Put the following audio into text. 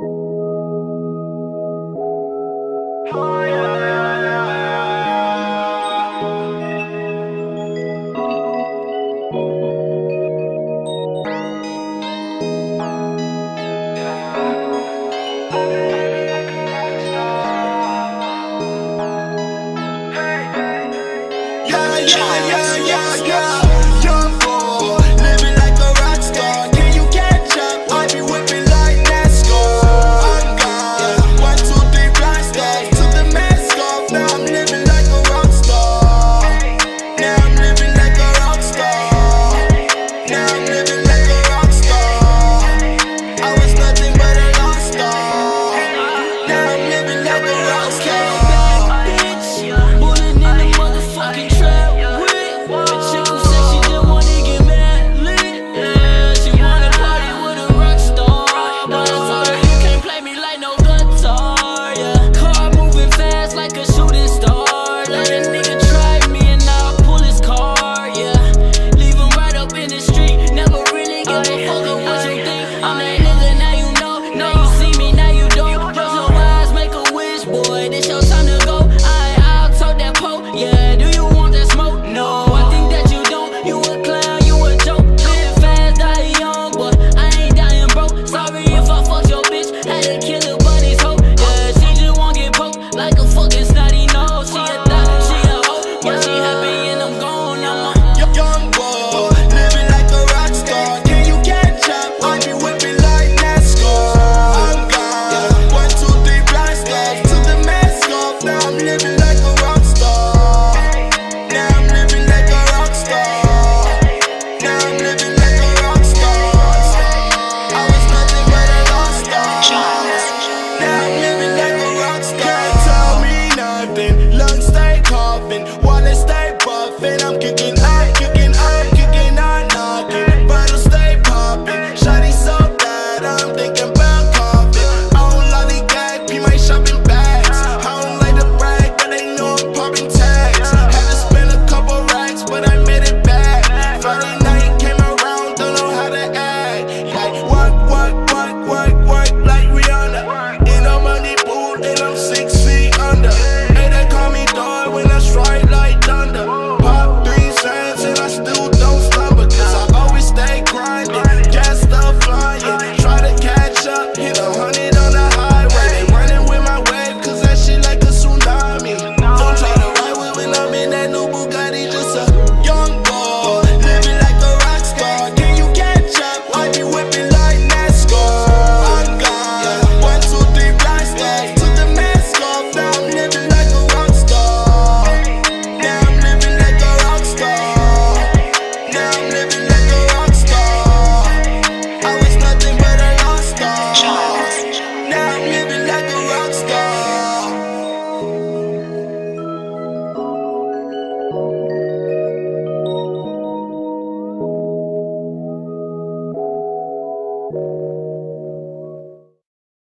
yeah, yeah. I'm stay coughing, while I stay buffing, I'm kicking that new